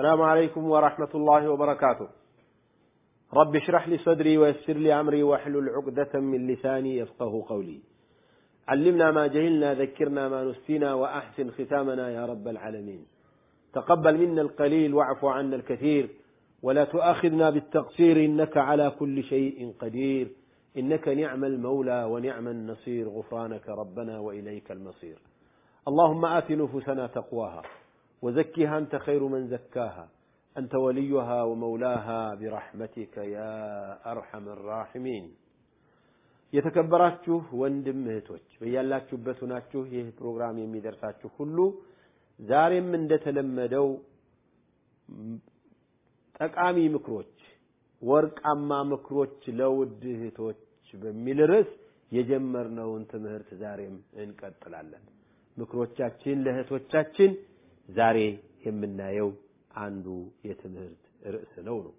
السلام عليكم ورحمة الله وبركاته. رب اشرح لي صدري ويسر لي أمري واحلل عقدة من لساني يفقه قولي. علمنا ما جهلنا ذكرنا ما نسينا وأحسن ختامنا يا رب العالمين. تقبل منا القليل واعف عنا الكثير ولا تؤاخذنا بالتقصير إنك على كل شيء قدير. إنك نعم المولى ونعم النصير غفرانك ربنا وإليك المصير. اللهم آت نفوسنا تقواها. وزكها أنت خير من زكاها أنت وليها ومولاها برحمتك يا أرحم الراحمين የተከበራችሁ ወንድም እህቶች በያላችሁበት ሆናችሁ ይህ ፕሮግራም የሚደርሳችሁ ሁሉ ዛሬም እንደተለመደው ጠቃሚ ምክሮች ወርቃማ ምክሮች ለውድ እህቶች በሚል ርዕስ የጀመርነውን ትምህርት ዛሬም እንቀጥላለን። ምክሮቻችን ለእህቶቻችን ዛሬ የምናየው አንዱ የትምህርት ርዕስ ነው ነው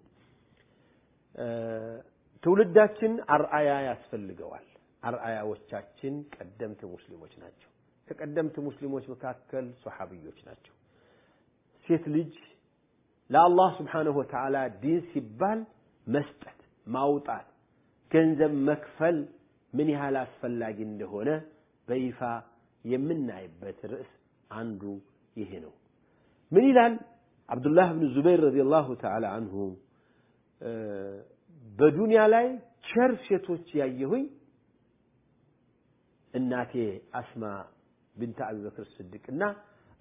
ትውልዳችን አርአያ ያስፈልገዋል። አርአያዎቻችን ቀደምት ሙስሊሞች ናቸው። ከቀደምት ሙስሊሞች መካከል ሶሐብዮች ናቸው። ሴት ልጅ ለአላህ ስብሓንሁ ወተዓላ ዲን ሲባል መስጠት፣ ማውጣት፣ ገንዘብ መክፈል ምን ያህል አስፈላጊ እንደሆነ በይፋ የምናይበት ርዕስ አንዱ ይሄ ነው። ምን ይላል አብዱላህ ብን ዙበይር ረዲየላሁ ተዓላ አንሁ በዱንያ ላይ ቸር ሴቶች ያየሁኝ እናቴ አስማ ብንተ አቢበክር ስዲቅ እና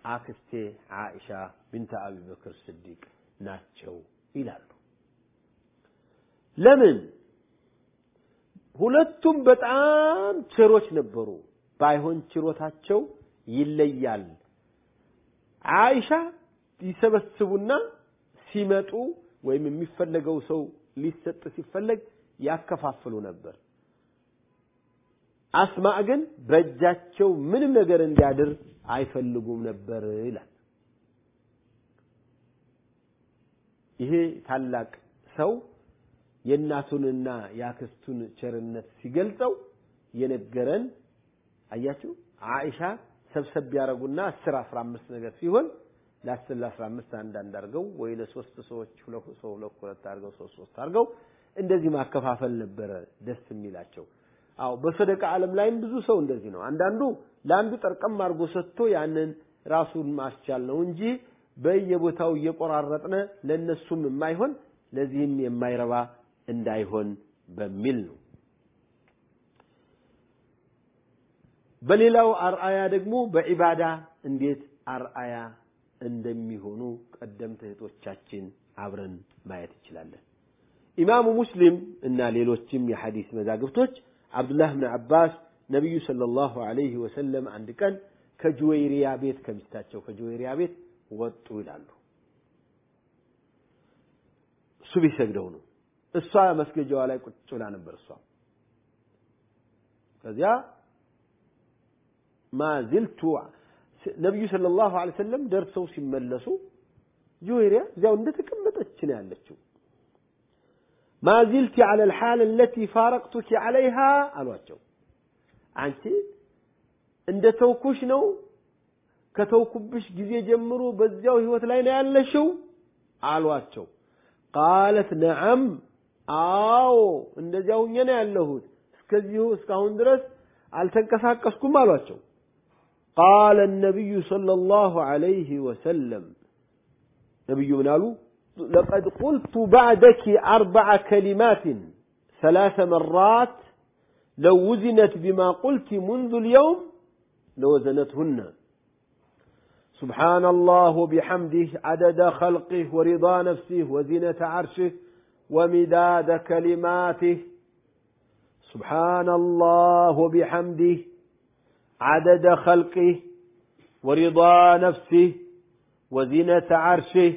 አክስቴ ዓኢሻ ብንተ አቢበክር ስዲቅ ናቸው ይላሉ። ለምን? ሁለቱም በጣም ቸሮች ነበሩ። ባይሆን ችሮታቸው ይለያል። ዓኢሻ ይሰበስቡና ሲመጡ ወይም የሚፈለገው ሰው ሊሰጥ ሲፈለግ ያከፋፍሉ ነበር። አስማዕ ግን በእጃቸው ምንም ነገር እንዲያድር አይፈልጉም ነበር ይላል። ይሄ ታላቅ ሰው የእናቱንና የአክስቱን ቸርነት ሲገልጸው የነገረን አያችሁ፣ ዓኢሻ ሰብሰብ ያደረጉና አስር አስራ አምስት ነገር ሲሆን ለአስር ለአስራ አምስት አንዳንድ አድርገው ወይ ለሶስት ሰዎች ሰው ሁለት ሁለት አድርገው ሶስት ሶስት አድርገው እንደዚህ ማከፋፈል ነበረ ደስ የሚላቸው። አዎ በሰደቃ ዓለም ላይም ብዙ ሰው እንደዚህ ነው። አንዳንዱ ለአንዱ ጠርቀም አድርጎ ሰጥቶ ያንን ራሱን ማስቻል ነው እንጂ በየቦታው እየቆራረጥነ ለነሱም የማይሆን ለዚህም የማይረባ እንዳይሆን በሚል ነው። በሌላው አርአያ ደግሞ በዒባዳ እንዴት አርአያ እንደሚሆኑ ቀደምት እህቶቻችን አብረን ማየት እንችላለን። ኢማሙ ሙስሊም እና ሌሎችም የሐዲስ መዛግብቶች አብዱላህ ብን አባስ ነቢዩ ሰለላሁ ዐለይሂ ወሰለም አንድ ቀን ከጁወይሪያ ቤት ከሚስታቸው ከጁወይሪያ ቤት ወጡ ይላሉ። ሱብህ ሰግደው ነው። እሷ መስገጃዋ ላይ ቁጭ ብላ ነበር። እሷ ከዚያ ማዝልቱ ነቢዩ ሰለላሁ ዐለይሂ ወሰለም ደርሰው ሲመለሱ ጁዌሪያ እዚያው እንደተቀመጠች ነው ያለችው። ማዚልቲ ዐለ ልሓል አለቲ ፋረቅቱኪ ዐለይሃ አሏቸው። አንቺ እንደ ተውኩሽ ነው ከተውኩብሽ ጊዜ ጀምሮ በዚያው ህይወት ላይ ነው ያለሽው አሏቸው። ቃለት ነዓም፣ አዎ እንደዚያው ሁኜ ነው ያለሁት እስከዚሁ እስካሁን ድረስ አልተንቀሳቀስኩም አሏቸው። قال النبي صلى الله عليه وسلم. نبي من قالوا؟ لقد قلت بعدك أربع كلمات ثلاث مرات لو وزنت بما قلت منذ اليوم لوزنتهن. سبحان الله وبحمده عدد خلقه ورضا نفسه وزنة عرشه ومداد كلماته. سبحان الله وبحمده عدد خلقه ورضا نفسه وزنة عرشه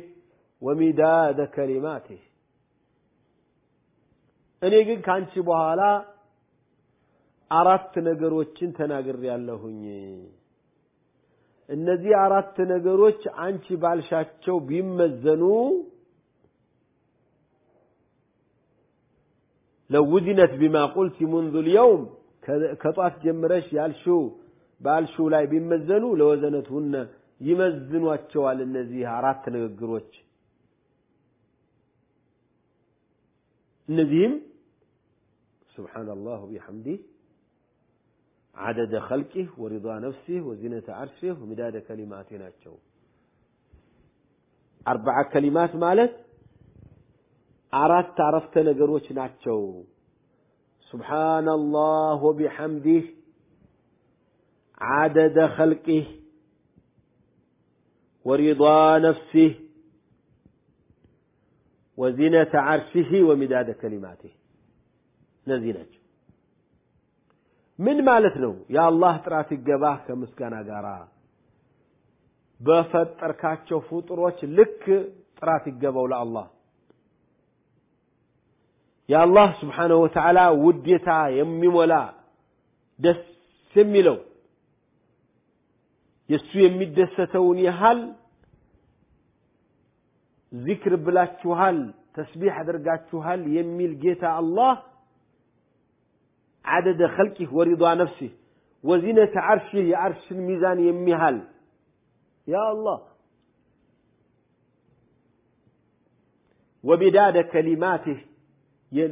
ومداد كلماته እኔ ግን ከአንቺ በኋላ አራት ነገሮችን ተናግሬ ያለሁኝ እነዚህ አራት ነገሮች አንቺ ባልሻቸው ቢመዘኑ ለውዝነት ቢማ ቁልቲ ሙንዙ ልየውም ከጧት ጀምረሽ ያልሽው ባልሽው ላይ ቢመዘኑ ለወዘነትሁነ ይመዝኗቸዋል እነዚህ አራት ንግግሮች እነዚህም سبحان الله وبحمده عدد خلقه ورضا نفسه وزنة عرشه ومداد كلماته ናቸው አርበዓ ከሊማት ማለት አራት አረፍተ ነገሮች ናቸው سبحان الله وبحمده عدد خلقه ورضا نفسه وزنة عرشه ومداد كلماته እነዚህ ናቸው ምን ማለት ነው የአላህ ጥራት ይገባህ ከምስጋና ጋር በፈጠርካቸው ፍጡሮች ልክ ጥራት ይገባው ለአላህ የአላህ ስብሓንሁ ወተዓላ ውዴታ የሚሞላ ደስ የሚለው የእሱ የሚደሰተውን ያህል ዚክር ብላችኋል፣ ተስቢሕ አድርጋችኋል የሚል ጌታ አላህ ዓደደ ኸልቂህ ወሪዷ ነፍሲህ ወዚነተ ዓርሽህ የዓርሽን ሚዛን የሚያህል ያ አላህ ወቢዳደ ከሊማትህ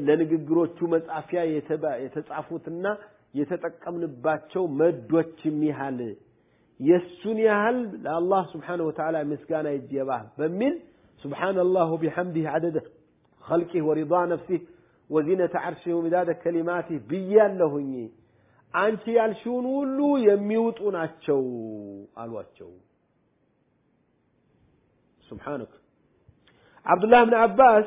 ለንግግሮቹ መጻፊያ የተጻፉትና የተጠቀምንባቸው መዶች ያህል يسون يهل الله سبحانه وتعالى مسكانا يجيبه. فمن سبحان الله بحمده عدده خلقه ورضا نفسه وزينة عرشه ومداد كلماته بيا لهني. أنت يالشون ولو يميوت أتشو قالوا أتشو سبحانك. عبد الله بن عباس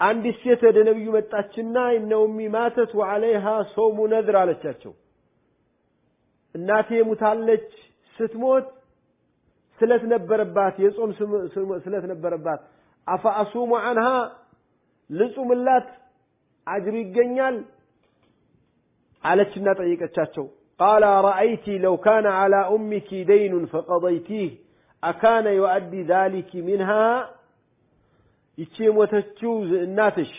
عند السيطة النبي متأتشنا إن أمي ماتت وعليها صوم نذر على الشاشو الناتي متعلج ስትሞት ስለት ነበረባት የጾም ስለት ነበረባት አፈ አሱሙ አንሃ ልጹምላት አጅሩ ይገኛል አለችና ጠየቀቻቸው። ቃል አረአይቲ ለው ካነ ዐላ ኡሚኪ ደይኑን ፈቀضይቲህ አካነ ዩአዲ ዛሊኪ ሚንሃ ይቺ የሞተችው እናትሽ።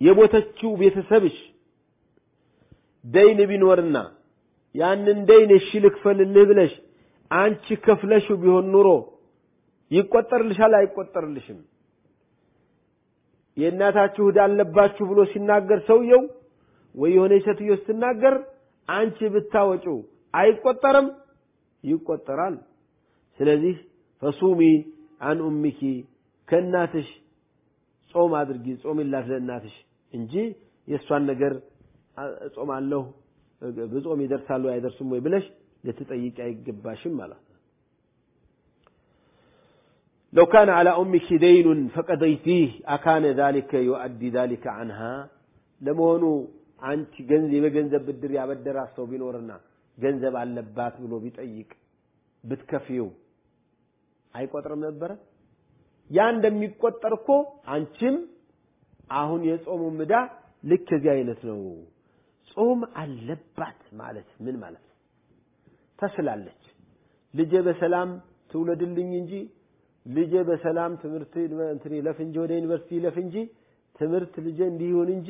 የሞተችው ቤተሰብሽ ደይን ቢኖርና ያንን ደይን እሺ ልክፈልልህ ብለሽ አንቺ ከፍለሽው ቢሆን ኑሮ ይቆጠርልሻል አይቆጠርልሽም? የእናታችሁ ዕዳ አለባችሁ ብሎ ሲናገር ሰውየው ወይ የሆነ ሴትዮ ስትናገር አንቺ ብታወጪው አይቆጠርም? ይቆጠራል። ስለዚህ ፈሱሚ አን ኡሚኪ ከእናትሽ ጾም አድርጊ ጾሚላት ለእናትሽ እንጂ የእሷን ነገር እጾማለሁ ብጾም ይደርሳሉ አይደርስም ወይ ብለሽ ልትጠይቂ አይገባሽም ማለት ነው። ለው ካነ ዐላ ኡሚኪ ደይኑን ፈቀደይቲህ አካነ ዛሊከ ዩአዲ ዛሊከ አንሃ ለመሆኑ አንቺ ገንዘብ የገንዘብ ብድር ያበደራት ሰው ቢኖርና ገንዘብ አለባት ብሎ ቢጠይቅ ብትከፍይው አይቆጥርም ነበረ? ያ እንደሚቆጠር እኮ አንቺም አሁን የጾሙ ምዳ ልክ ከዚህ አይነት ነው ጾም አለባት ማለት ምን ማለት ነው? ተስላለች። ልጄ በሰላም ትውለድልኝ እንጂ ልጄ በሰላም ትምህርት እንትን ይለፍ እንጂ ወደ ዩኒቨርሲቲ ይለፍ እንጂ ትምህርት ልጄ እንዲሆን እንጂ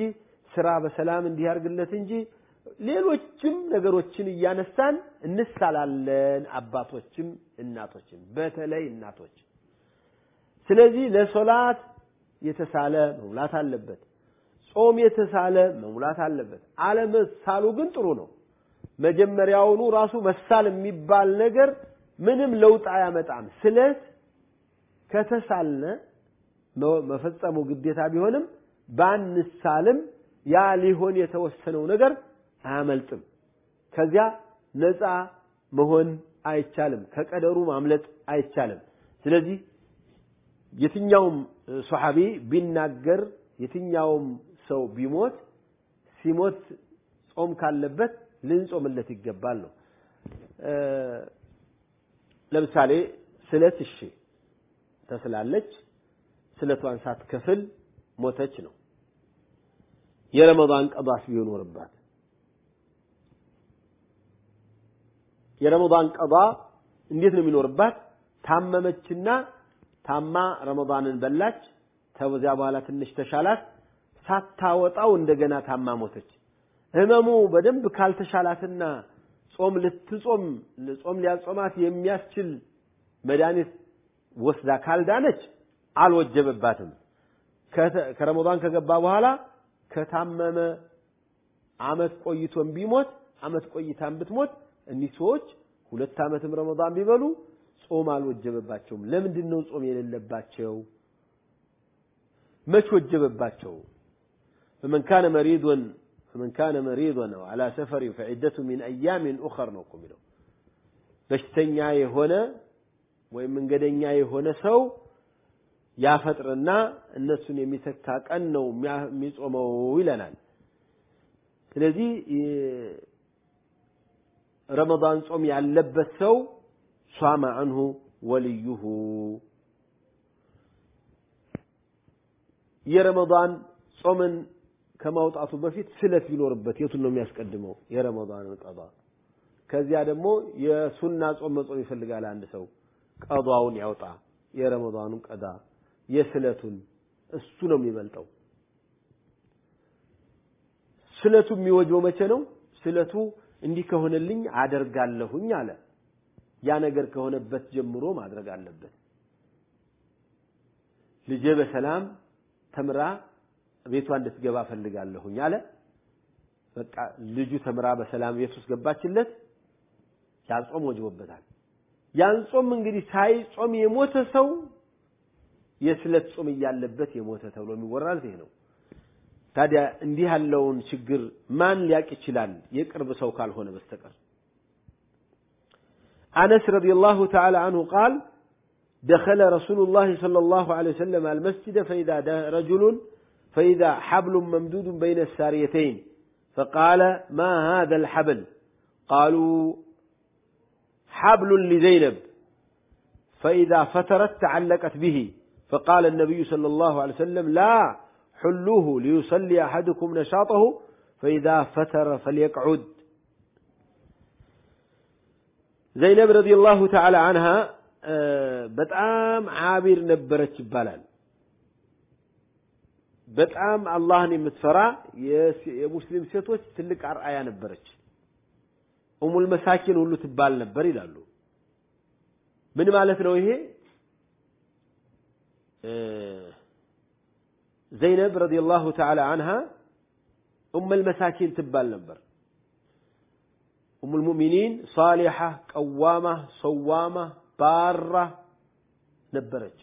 ስራ በሰላም እንዲያርግለት እንጂ ሌሎችም ነገሮችን እያነሳን እንሳላለን አባቶችም እናቶችም በተለይ እናቶች። ስለዚህ ለሶላት የተሳለ መሙላት አለበት ጾም የተሳለ መሙላት አለበት። አለመሳሉ ግን ጥሩ ነው። መጀመሪያውኑ ራሱ መሳል የሚባል ነገር ምንም ለውጥ አያመጣም። ስለት ከተሳልነ መፈጸሙ ግዴታ ቢሆንም ባንሳልም ያ ሊሆን የተወሰነው ነገር አያመልጥም። ከዚያ ነፃ መሆን አይቻልም። ከቀደሩ ማምለጥ አይቻልም። ስለዚህ የትኛውም ሶሐቢ ቢናገር የትኛውም ሰው ቢሞት ሲሞት ጾም ካለበት ልንጾምለት ይገባል ነው። ለምሳሌ ስለት እሺ ተስላለች፣ ስለቷን ሳትከፍል ሞተች ነው። የረመዳን ቀዷስ ቢኖርባት የረመዳን ቀዷ እንዴት ነው የሚኖርባት? ታመመችና ታማ ረመዳንን በላች። ከዚያ በኋላ ትንሽ ተሻላት። ሳታወጣው እንደገና ታማ ሞተች። ህመሙ በደንብ ካልተሻላትና ጾም ልትጾም ጾም ሊያጾማት የሚያስችል መድኃኒት ወስዳ ካልዳነች አልወጀበባትም። ከረመዳን ከገባ በኋላ ከታመመ አመት ቆይቶን ቢሞት አመት ቆይታን ብትሞት እኒህ ሰዎች ሁለት ዓመትም ረመዳን ቢበሉ ጾም አልወጀበባቸውም። ለምንድን ነው ጾም የሌለባቸው? መች ወጀበባቸው? ፈመን ካነ መሪዶን ፈመን ካነ መሪዶን አው ዐላ ሰፈሪን ፈዒደቱ ሚን አያሚን ኡኸር ነው እኮ የሚለው። በሽተኛ የሆነ ወይም መንገደኛ የሆነ ሰው ያፈጥርና እነሱን የሚተካ ቀን ነው የሚጾመው ይለናል። ስለዚህ ረመዳን ጾም ያለበት ሰው ሷመ አንሁ ወልዩሁ የረመዳን ጾምን ከማውጣቱ በፊት ስለት ቢኖርበት የቱን ነው የሚያስቀድመው? የረመዳንን ቀዷ። ከዚያ ደግሞ የሱና ጾም መጾም ይፈልጋል አንድ ሰው ቀዷውን ያውጣ። የረመዳኑን ቀዳ የስለቱን እሱ ነው የሚበልጠው። ስለቱ የሚወጀው መቼ ነው? ስለቱ እንዲህ ከሆነልኝ አደርጋለሁኝ አለ። ያ ነገር ከሆነበት ጀምሮ ማድረግ አለበት። ልጄ በሰላም ተምራ ቤቷ እንድትገባ ፈልጋለሁኝ አለ። በቃ ልጁ ተምራ በሰላም ቤት ውስጥ ገባችለት። ያጾም ወጅቦበታል። ያን ጾም እንግዲህ ሳይጾም የሞተ ሰው የስለት ጾም እያለበት የሞተ ተብሎ የሚወራል ይሄ ነው። ታዲያ እንዲህ ያለውን ችግር ማን ሊያቅ ይችላል? የቅርብ ሰው ካልሆነ በስተቀር። አነስ ረዲየላሁ ተዓላ አንሁ ቃል ደኸለ ረሱሉላሂ ሰለላሁ ዐለይሂ ወሰለም አልመስጂደ ፈኢዛ ረጁሉን فإذا رجل فإذا حبل ممدود بين الساريتين فقال ما هذا الحبل قالوا حبل لزينب فإذا فترت تعلقت به فقال النبي صلى الله عليه وسلم لا حلوه ليصلي أحدكم نشاطه فإذا فتر فليقعد زينب رضي الله تعالى عنها በጣም ዓቢር ነበረች ይባላል። በጣም አላህን የምትፈራ የሙስሊም ሴቶች ትልቅ አርአያ ነበረች። ኡሙል መሳኪን ሁሉ ትባል ነበር ይላሉ። ምን ማለት ነው ይሄ? ዘይነብ ረዲየላሁ ተዓላ አንሃ ኡሙል መሳኪን ትባል ነበር። ኡሙል ሙእሚኒን ሳሊሓ፣ ቀዋማ፣ ሰዋማ ባራ ነበረች።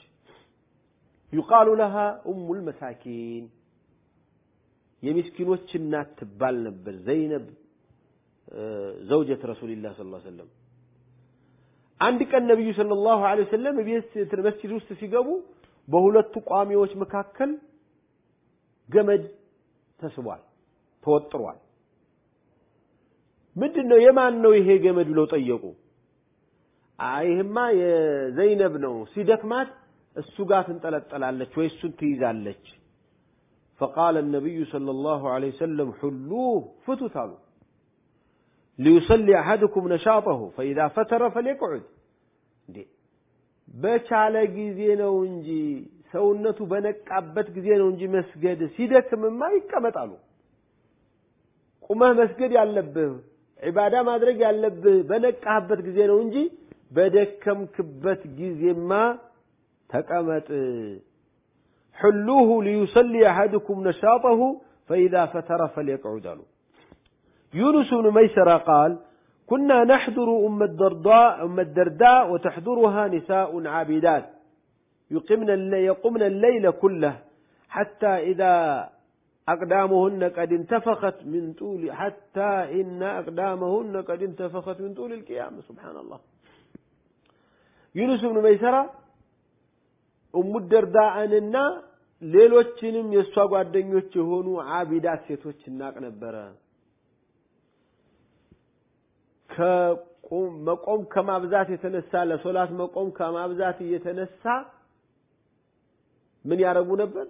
ዩቃሉ ለሃ ኡሙል መሳኪን የምስኪኖች እናት ትባል ነበር። ዘይነብ ዘውጀት ረሱልላህ ዐለይሂ ወሰለም። አንድ ቀን ነቢዩ ሰለላሁ ዐለይሂ ወሰለም ቤት መስጂድ ውስጥ ሲገቡ በሁለቱ ቋሚዎች መካከል ገመድ ተስቧል፣ ተወጥሯል። ምንድን ነው የማን ነው ይሄ ገመድ ብለው ጠየቁ። ይህማ የዘይነብ ነው ሲደክማት እሱ ጋር ትንጠለጠላለች ወይ እሱን ትይዛለች። ፈቃለ ነቢዩ ሰለላሁ ዐለይሂ ወሰለም ሁሉ ፍቱት አሉ። ሊዩሰሊ አሐድኩም ነሻጠሁ ፈኢዛ ፈተረ ፈሊቅዑድ። እንዴ በቻለ ጊዜ ነው እንጂ ሰውነቱ በነቃበት ጊዜ ነው እንጂ መስገድ ሲደክምማ ይቀመጣሉ። ቁመህ መስገድ ያለብህ ዒባዳ ማድረግ ያለብህ በነቃህበት ጊዜ ነው እንጂ በደከምክበት ጊዜማ ተቀመጥ حلوه ليصلي أحدكم نشاطه فإذا فتر فليقعد له يونس بن ميسرة قال كنا نحضر أم الدرداء أم الدرداء وتحضرها نساء عابدات يقمن الليل يقمن الليل كله حتى إذا أقدامهن قد انتفخت من طول حتى إن أقدامهن قد انتفخت من طول القيام سبحان الله ዩኑስ ብኑ መይሰራ ኡሙ ደርዳእንና ሌሎችንም የእሷ ጓደኞች የሆኑ አቢዳት ሴቶች እናቅ ነበረ። መቆም ከማብዛት የተነሳ ለሶላት መቆም ከማብዛት እየተነሳ ምን ያደረጉ ነበር?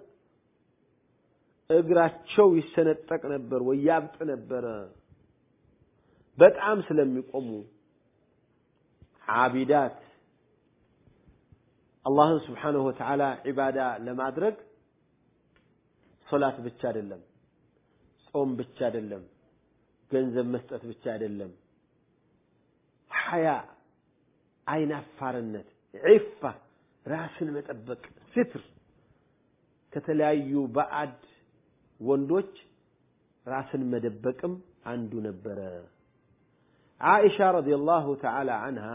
እግራቸው ይሰነጠቅ ነበር ወይ ያብጥ ነበረ። በጣም ስለሚቆሙ ዓቢዳት አላህን ስብሓነሁ ወተዓላ ዒባዳ ለማድረግ ሶላት ብቻ አይደለም፣ ጾም ብቻ አይደለም፣ ገንዘብ መስጠት ብቻ አይደለም። ሐያ አይናፋርነት፣ ዒፋ ራስን መጠበቅ፣ ስትር ከተለያዩ ባዕድ ወንዶች ራስን መደበቅም አንዱ ነበረ። ዓኢሻ ረዲየላሁ ተዓላ አንሃ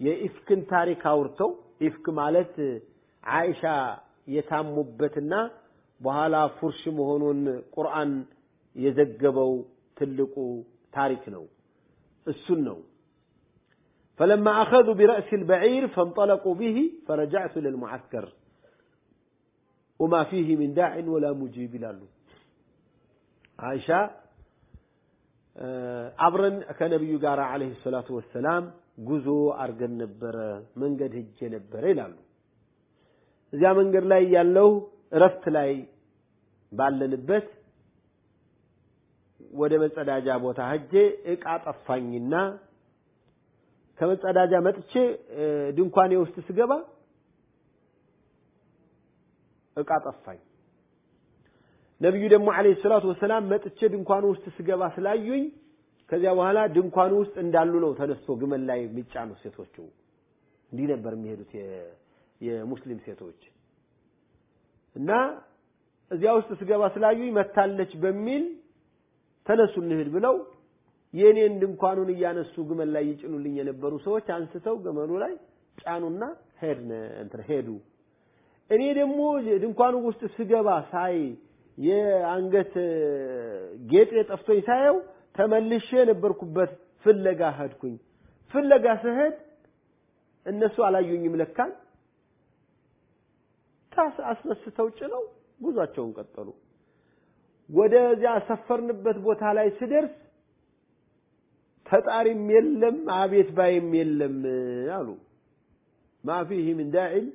የኢፍክን ታሪክ አውርተው ኢፍክ ማለት አይሻ የታሙበትና በኋላ ፉርሽ መሆኑን ቁርአን የዘገበው ትልቁ ታሪክ ነው። እሱን ነው። ፈለማ አኸዙ ቢረእሲ ልበዒር ፈንጠለቁ ብህ ፈረጃዕቱ ልልሙዓስከር ወማ ፊህ ሚን ዳዕን ወላ ሙጂብ ይላሉ። አይሻ አብረን ከነቢዩ ጋር ዓለይሂ ሰላቱ ወሰላም ጉዞ አርገን ነበረ መንገድ ሄጄ ነበረ ይላሉ እዚያ መንገድ ላይ ያለው እረፍት ላይ ባለንበት ወደ መጸዳጃ ቦታ ሄጄ እቃ ጠፋኝና ከመጸዳጃ መጥቼ ድንኳኔ ውስጥ ስገባ እቃ ጠፋኝ። ነቢዩ ደግሞ አለይሂ ሰላቱ ወሰላም መጥቼ ድንኳኑ ውስጥ ስገባ ስላዩኝ ከዚያ በኋላ ድንኳኑ ውስጥ እንዳሉ ነው ተነስቶ ግመል ላይ የሚጫኑ ሴቶቹ። እንዲህ ነበር የሚሄዱት የሙስሊም ሴቶች እና እዚያ ውስጥ ስገባ ስላዩኝ መታለች በሚል ተነሱ እንሂድ ብለው የእኔን ድንኳኑን እያነሱ ግመል ላይ ይጭኑልኝ የነበሩ ሰዎች አንስተው ግመሉ ላይ ጫኑና ሄዱ። እኔ ደግሞ ድንኳኑ ውስጥ ስገባ ሳይ የአንገት ጌጤ ጠፍቶኝ ሳየው ተመልሼ የነበርኩበት ፍለጋ ሄድኩኝ። ፍለጋ ስሄድ እነሱ አላዩኝም። ለካን ታስ አስነስተው ጭነው ጉዟቸውን ቀጠሉ። ወደዚያ ሰፈርንበት ቦታ ላይ ስደርስ ተጣሪም የለም አቤት ባይም የለም አሉ። ማፊህ ምን ዳዒን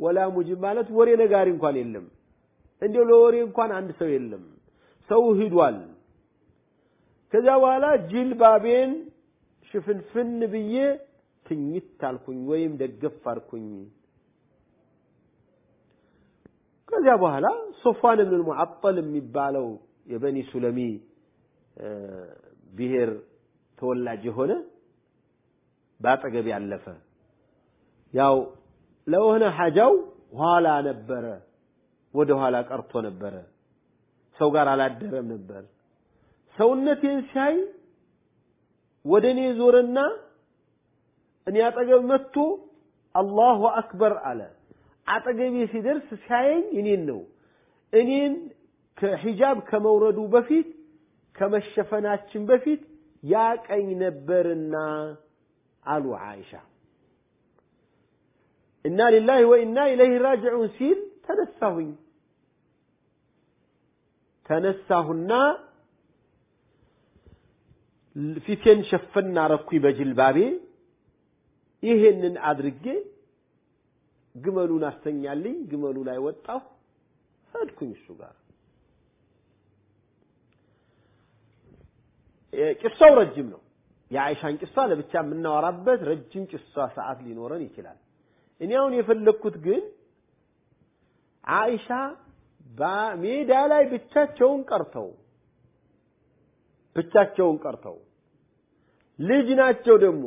ወላ ሙጅብ ማለት ወሬ ነጋሪ እንኳን የለም። እንዲያው ለወሬ እንኳን አንድ ሰው የለም። ሰው ሂዷል። ከዚያ በኋላ ጅልባቤን ሽፍንፍን ብዬ ትኝት አልኩኝ ወይም ደገፍ አልኩኝ። ከዚያ በኋላ ሶፋን ብን ሙዓጠል የሚባለው የበኒ ሱለሚ ብሔር ተወላጅ የሆነ በአጠገብ ያለፈ ያው ለሆነ ሐጃው ኋላ ነበረ፣ ወደ ኋላ ቀርቶ ነበረ። ሰው ጋር አላደረም ነበር። ሰውነቴን ሲያይ ወደ እኔ ዞረና እኔ አጠገብ መጥቶ አላሁ አክበር አለ። አጠገቤ ሲደርስ ሲያየኝ እኔን ነው። እኔን ከሂጃብ ከመውረዱ በፊት ከመሸፈናችን በፊት ያቀኝ ነበርና አሉ አይሻ። እና ሊላሂ ወኢና ኢለይህ ራጅዑን ሲል ተነሳሁኝ። ተነሳሁና ፊቴን ሸፈን አረኩኝ በጅልባቤ። ይሄንን አድርጌ ግመሉን አስተኛልኝ። ግመሉ ላይ ወጣሁ፣ ሄድኩኝ እሱ ጋር ቂሳው ረጅም ነው። የአይሻን ቂሳ ለብቻ የምናወራበት ረጅም ቂሳ ሰዓት ሊኖረን ይችላል። እኔ አሁን የፈለግኩት ግን አይሻ በሜዳ ላይ ብቻቸውን ቀርተው ብቻቸውን ቀርተው ልጅ ናቸው ደግሞ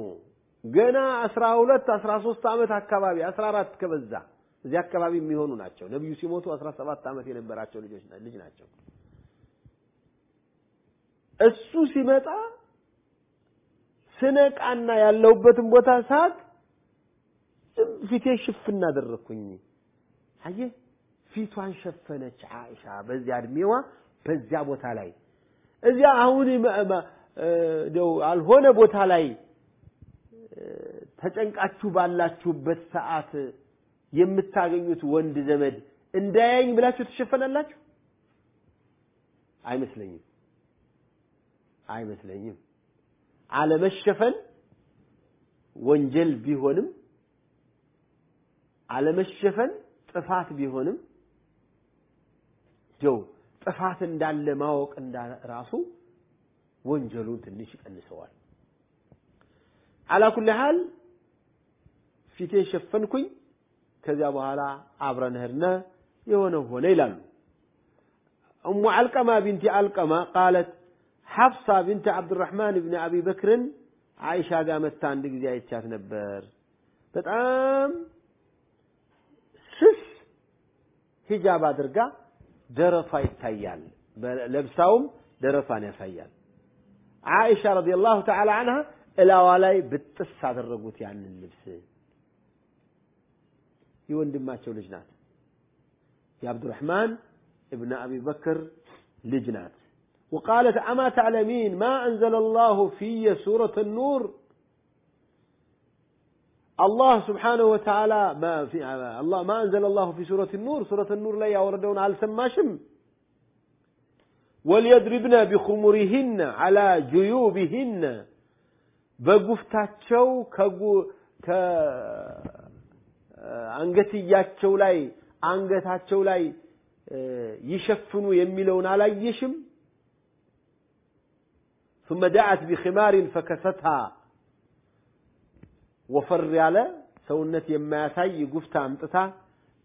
ገና አስራ ሁለት አስራ ሶስት ዓመት አካባቢ አስራ አራት ከበዛ እዚህ አካባቢ የሚሆኑ ናቸው። ነቢዩ ሲሞቱ አስራ ሰባት ዓመት የነበራቸው ልጆች ልጅ ናቸው። እሱ ሲመጣ ስነቃና ያለሁበትን ቦታ ሳቅ ፊቴ ሽፍን አደረግኩኝ። አየህ ፊቷን ሸፈነች አይሻ በዚያ እድሜዋ በዚያ ቦታ ላይ እዚያ አሁን ደው አልሆነ ቦታ ላይ ተጨንቃችሁ ባላችሁበት ሰዓት የምታገኙት ወንድ ዘመድ እንዳያኝ ብላችሁ ትሸፈናላችሁ? አይመስለኝም አይመስለኝም። አለመሸፈን ወንጀል ቢሆንም አለመሸፈን ጥፋት ቢሆንም ጀው ጥፋት እንዳለ ማወቅ ራሱ ወንጀሉን ትንሽ ይቀንሰዋል። አላ ኩል ሐል ፊቴን ሸፈንኩኝ። ከዚያ በኋላ አብረን ሄድነ የሆነ ሆነ ይላሉ። እሙ አልቀማ ቢንቲ አልቀማ ቃለት ሐፍሳ ቢንት ዓብድራሕማን ብን አቢ በክርን አይሻ ጋር መታ አንድ ጊዜ አይቻት ነበር። በጣም ስስ ሂጃብ አድርጋ ደረቷ ይታያል። ለብሳውም ደረቷን ያሳያል። አይሻ ረዲየላሁ ተዓላ አንሃ እላዋ ላይ ብጥስ አደረጉት ያንን ልብስ። የወንድማቸው ልጅ ናት። የአብዱራሕማን እብነ አቢ በክር ልጅ ናት። وقالت أما تعلمين ما أنزل الله في سورة النور الله سبحانه وتعالى ما في الله ما أنزل الله في سورة النور سورة النور لا يوردون على سماشم وليضربن بخمرهن على جيوبهن በጉፍታቸው ከአንገትያቸው ላይ አንገታቸው ላይ ይሸፍኑ የሚለውን አላየሽም? ثم دعت بخمار فكستها ወፈር ያለ ሰውነት የማያሳይ ጉፍታ አምጥታ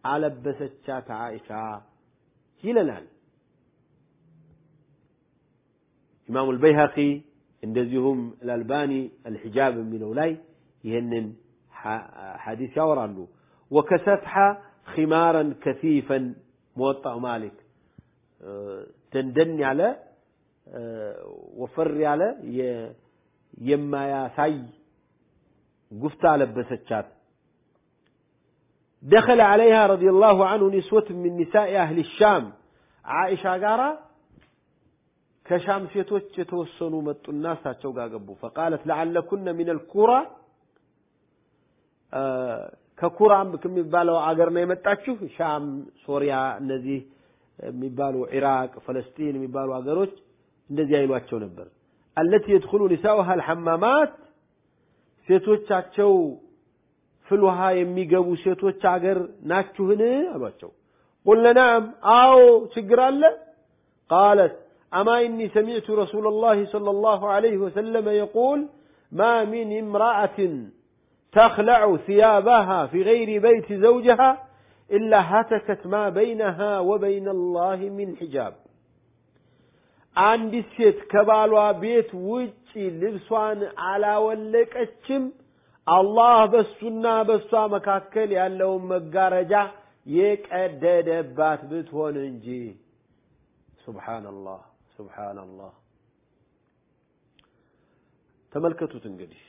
አለበሰቻት አይሻ ይለናል። ኢማሙ አልበይሀቂ እንደዚሁም አልአልባኒ አልሒጃብ የሚለው ላይ ይህንን ሐዲስ ያወራሉ። ወከሰትሐ ኺማረን ከሲፈን መወጣው ማሊክ ደንደን ያለ ወፈር ያለ የማያሳይ ጉፍታ ለበሰቻት። ደኸለ ዓለይሃ ረዲየላሁ ዐንሁ ኒስወት ሚን ኒሳኢ አህሊ ሻም ዓኢሻ ጋራ ከሻም ሴቶች የተወሰኑ መጡና እሳቸው ጋር ገቡ። ፈቃለት ለዓለኩነ ሚነል ኩራ ከኩራም ከሚባለው አገር ነው የመጣችሁ። ሻም፣ ሶሪያ፣ እነዚህ የሚባሉ ኢራቅ፣ ፈለስጢን የሚባሉ አገሮች እንደዚህ አይሏቸው ነበር። አለቲ የድኹሉ ኒሳኡሃ አልሐማማት ሴቶቻቸው ፍል ውሃ የሚገቡ ሴቶች አገር ናችሁን አሏቸው። ቁልነ ነዓም አዎ ችግር አለ ቃለት أما إني سمعت رسول الله صلى الله عليه وسلم يقول ما من امرأة تخلع ثيابها في غير بيت زوجها إلا هتكت ما بينها وبين الله من حجاب አንዲት ሴት ከባሏ ቤት ውጪ ልብሷን አላወለቀችም አላህ በሱና በሷ መካከል ያለውን መጋረጃ የቀደደባት ብትሆን እንጂ ሱብሓነላህ ሱብሓነላህ ተመልከቱት እንግዲህ።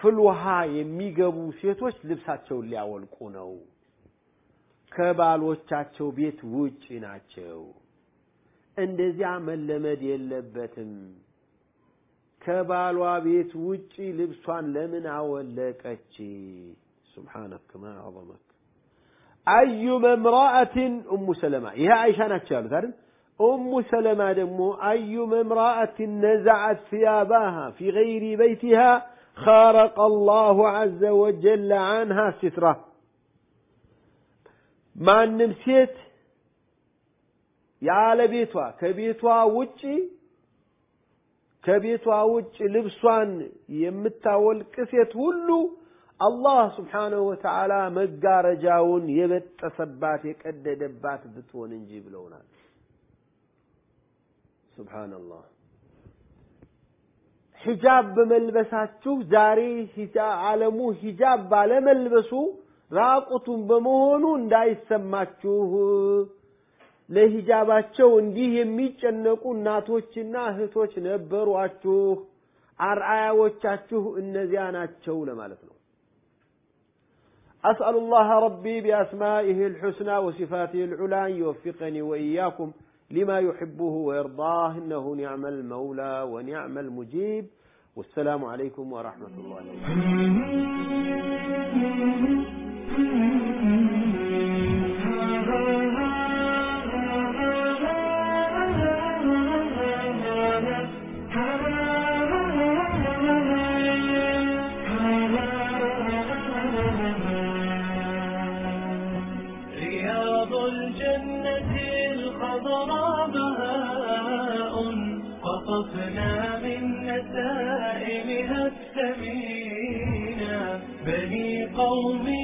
ፍል ውሃ የሚገቡ ሴቶች ልብሳቸውን ሊያወልቁ ነው። ከባሎቻቸው ቤት ውጪ ናቸው። እንደዚያ መለመድ የለበትም። ከባሏ ቤት ውጪ ልብሷን ለምን አወለቀች? ሱብሓነከ ማ አዕظመክ አዩመ እምራአትን ኡሙ ሰለማ ይሄ አይሻ ናቸው ያሉት አይደል ኡሙ ሰለማ ደግሞ አዩመ እምራአትን ነዘዐት ثيابها في غير بيتها خارق الله عز وجل عنها ستره ማንም ሴት ያለ ቤቷ ከቤቷ ውጪ ከቤቷ ውጭ ልብሷን የምታወልቅ ሴት ሁሉ አላህ ስብሓነሁ ወተዓላ መጋረጃውን የበጠሰባት የቀደደባት ብትሆን እንጂ ብለውናል። ሱብሓነላህ። ሂጃብ በመልበሳችሁ ዛሬ ዓለሙ ሂጃብ ባለመልበሱ ራቁቱን በመሆኑ እንዳይሰማችሁ ለሂጃባቸው እንዲህ የሚጨነቁ እናቶችና እህቶች ነበሯችሁ። አርአያዎቻችሁ እነዚያ ናቸው ለማለት ነው። أسأل الله ربي بأسمائه الحسنى وصفاته العلى أن يوفقني وإياكم لما يحبه ويرضاه إنه نعم المولى ونعم المجيب. والسلام عليكم ورحمة الله وبركاته. قطفنا من نسائمها الثمينة. بني قومي